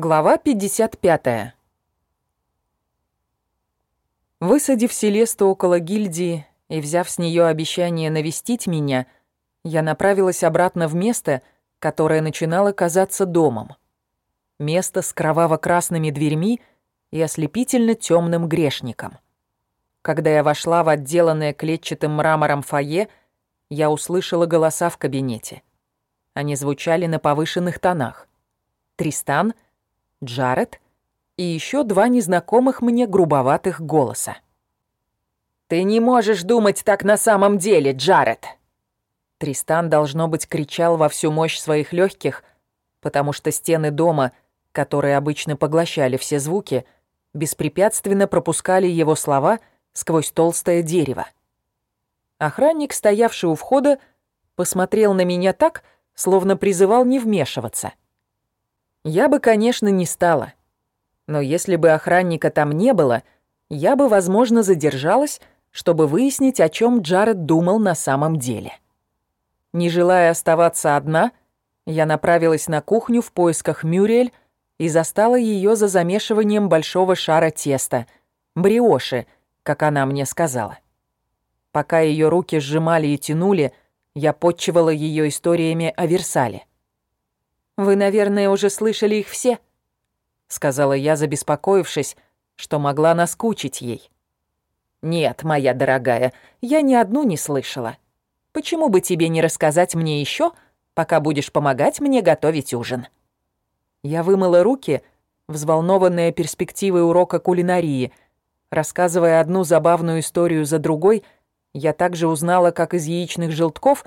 Глава 55. Высадив Селесту около гильдии и взяв с нее обещание навестить меня, я направилась обратно в место, которое начинало казаться домом. Место с кроваво-красными дверьми и ослепительно темным грешником. Когда я вошла в отделанное клетчатым мрамором фойе, я услышала голоса в кабинете. Они звучали на повышенных тонах. Тристан — Джаред и еще два незнакомых мне грубоватых голоса. «Ты не можешь думать так на самом деле, Джаред!» Тристан, должно быть, кричал во всю мощь своих легких, потому что стены дома, которые обычно поглощали все звуки, беспрепятственно пропускали его слова сквозь толстое дерево. Охранник, стоявший у входа, посмотрел на меня так, словно призывал не вмешиваться — я бы, конечно, не стала. Но если бы охранника там не было, я бы, возможно, задержалась, чтобы выяснить, о чем Джаред думал на самом деле. Не желая оставаться одна, я направилась на кухню в поисках Мюрель и застала ее за замешиванием большого шара теста, бриоши, как она мне сказала. Пока ее руки сжимали и тянули, я подчивала ее историями о Версале. «Вы, наверное, уже слышали их все», — сказала я, забеспокоившись, что могла наскучить ей. «Нет, моя дорогая, я ни одну не слышала. Почему бы тебе не рассказать мне еще, пока будешь помогать мне готовить ужин?» Я вымыла руки, взволнованная перспективой урока кулинарии. Рассказывая одну забавную историю за другой, я также узнала, как из яичных желтков,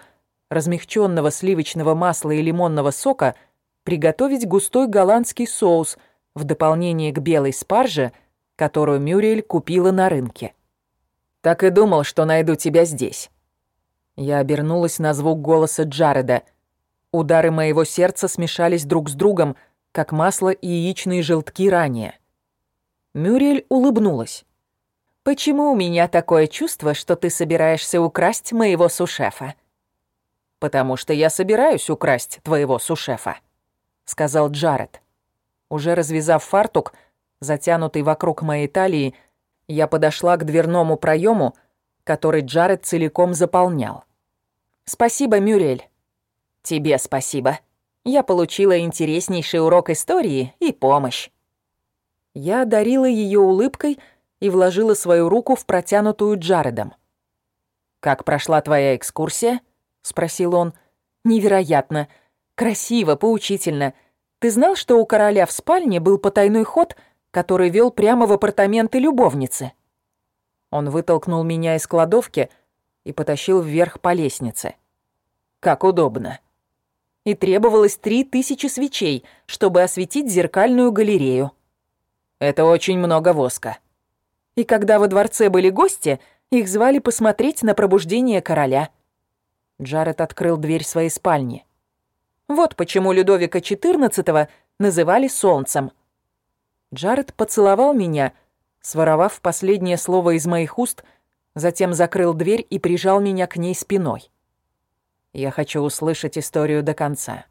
размягченного сливочного масла и лимонного сока — приготовить густой голландский соус в дополнение к белой спарже, которую Мюрриэль купила на рынке. «Так и думал, что найду тебя здесь». Я обернулась на звук голоса Джареда. Удары моего сердца смешались друг с другом, как масло и яичные желтки ранее. Мюрриэль улыбнулась. «Почему у меня такое чувство, что ты собираешься украсть моего сушефа?» «Потому что я собираюсь украсть твоего сушефа», сказал Джаред. Уже развязав фартук, затянутый вокруг моей талии, я подошла к дверному проему, который Джаред целиком заполнял. «Спасибо, Мюрель». «Тебе спасибо. Я получила интереснейший урок истории и помощь». Я одарила ее улыбкой и вложила свою руку в протянутую Джаредом. «Как прошла твоя экскурсия?» — спросил он. «Невероятно. Красиво, поучительно. Ты знал, что у короля в спальне был потайной ход, который вел прямо в апартаменты любовницы?» Он вытолкнул меня из кладовки и потащил вверх по лестнице. «Как удобно». И требовалось три тысячи свечей, чтобы осветить зеркальную галерею. Это очень много воска. И когда во дворце были гости, их звали посмотреть на пробуждение короля. Джаред открыл дверь своей спальни. Вот почему Людовика XIV называли солнцем. Джаред поцеловал меня, своровав последнее слово из моих уст, затем закрыл дверь и прижал меня к ней спиной. Я хочу услышать историю до конца.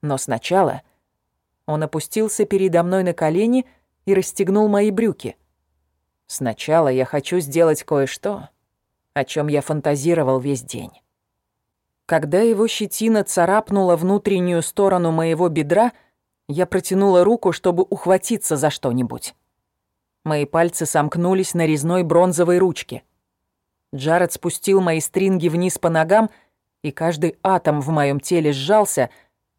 Но сначала он опустился передо мной на колени и расстегнул мои брюки. Сначала я хочу сделать кое-что, о чем я фантазировал весь день. Когда его щетина царапнула внутреннюю сторону моего бедра, я протянула руку, чтобы ухватиться за что-нибудь. Мои пальцы сомкнулись на резной бронзовой ручке. Джаред спустил мои стринги вниз по ногам, и каждый атом в моем теле сжался,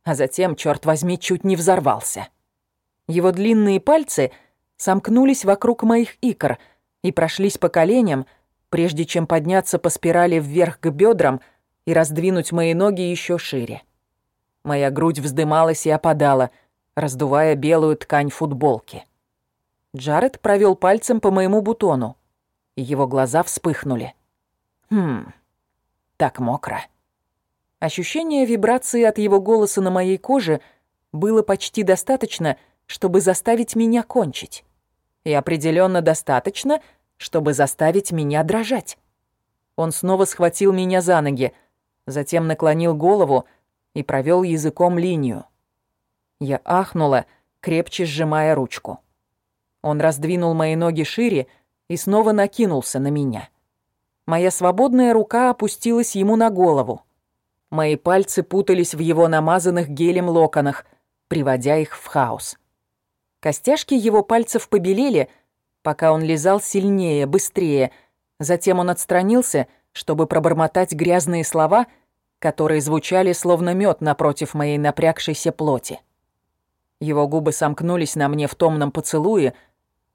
а затем, черт возьми, чуть не взорвался. Его длинные пальцы сомкнулись вокруг моих икр и прошлись по коленям, прежде чем подняться по спирали вверх к бедрам — и раздвинуть мои ноги еще шире. Моя грудь вздымалась и опадала, раздувая белую ткань футболки. Джаред провел пальцем по моему бутону, и его глаза вспыхнули. Хм, так мокро. Ощущение вибрации от его голоса на моей коже было почти достаточно, чтобы заставить меня кончить. И определенно достаточно, чтобы заставить меня дрожать. Он снова схватил меня за ноги, затем наклонил голову и провел языком линию. Я ахнула крепче сжимая ручку. Он раздвинул мои ноги шире и снова накинулся на меня. Моя свободная рука опустилась ему на голову. Мои пальцы путались в его намазанных гелем локонах, приводя их в хаос. Костяшки его пальцев побелели, пока он лизал сильнее, быстрее. Затем он отстранился, чтобы пробормотать грязные слова, которые звучали словно мед напротив моей напрягшейся плоти. Его губы сомкнулись на мне в томном поцелуе,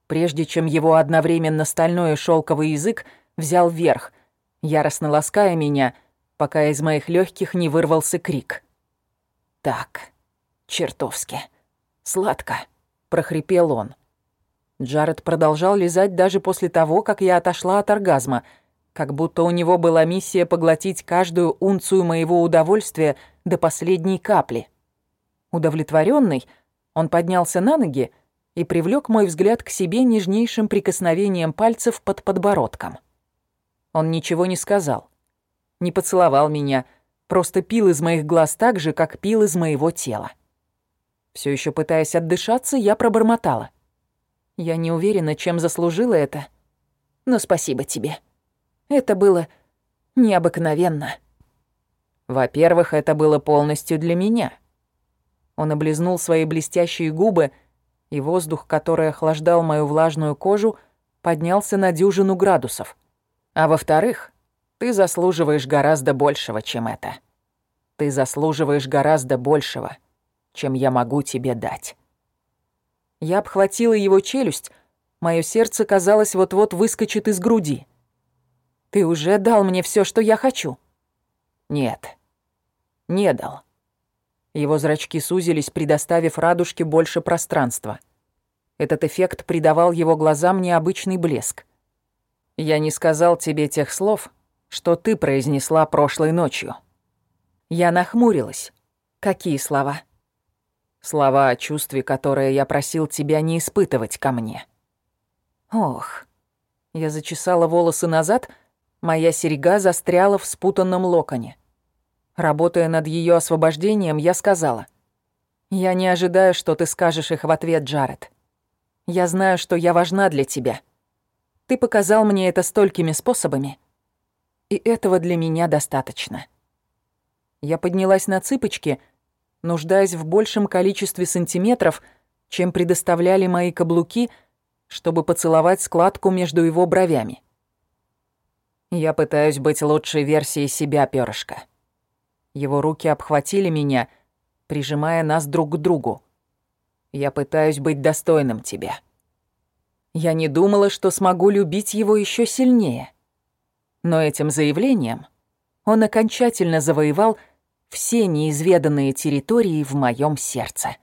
прежде чем его одновременно стальной и шелковый язык взял верх, яростно лаская меня, пока из моих легких не вырвался крик. «Так, чертовски, сладко», — прохрипел он. Джаред продолжал лизать даже после того, как я отошла от оргазма, как будто у него была миссия поглотить каждую унцию моего удовольствия до последней капли. Удовлетворенный, он поднялся на ноги и привлек мой взгляд к себе нежнейшим прикосновением пальцев под подбородком. Он ничего не сказал, не поцеловал меня, просто пил из моих глаз так же, как пил из моего тела. Все еще пытаясь отдышаться, я пробормотала. Я не уверена, чем заслужила это, но спасибо тебе. Это было необыкновенно. Во-первых, это было полностью для меня — он облизнул свои блестящие губы, и воздух, который охлаждал мою влажную кожу, поднялся на дюжину градусов. А во-вторых, ты заслуживаешь гораздо большего, чем это. Ты заслуживаешь гораздо большего, чем я могу тебе дать. Я обхватила его челюсть, мое сердце, казалось, вот-вот выскочит из груди. Ты уже дал мне все, что я хочу. Нет, не дал. Его зрачки сузились, предоставив радужке больше пространства. Этот эффект придавал его глазам необычный блеск. «Я не сказал тебе тех слов, что ты произнесла прошлой ночью». Я нахмурилась. «Какие слова?» «Слова о чувстве, которое я просил тебя не испытывать ко мне». «Ох». Я зачесала волосы назад, моя серьга застряла в спутанном локоне. Работая над ее освобождением, я сказала. «Я не ожидаю, что ты скажешь их в ответ, Джаред. Я знаю, что я важна для тебя. Ты показал мне это столькими способами, и этого для меня достаточно». Я поднялась на цыпочки, нуждаясь в большем количестве сантиметров, чем предоставляли мои каблуки, чтобы поцеловать складку между его бровями. Я пытаюсь быть лучшей версией себя, перышко. Его руки обхватили меня, прижимая нас друг к другу. Я пытаюсь быть достойным тебя. Я не думала, что смогу любить его еще сильнее. Но этим заявлением он окончательно завоевал все неизведанные территории в моем сердце.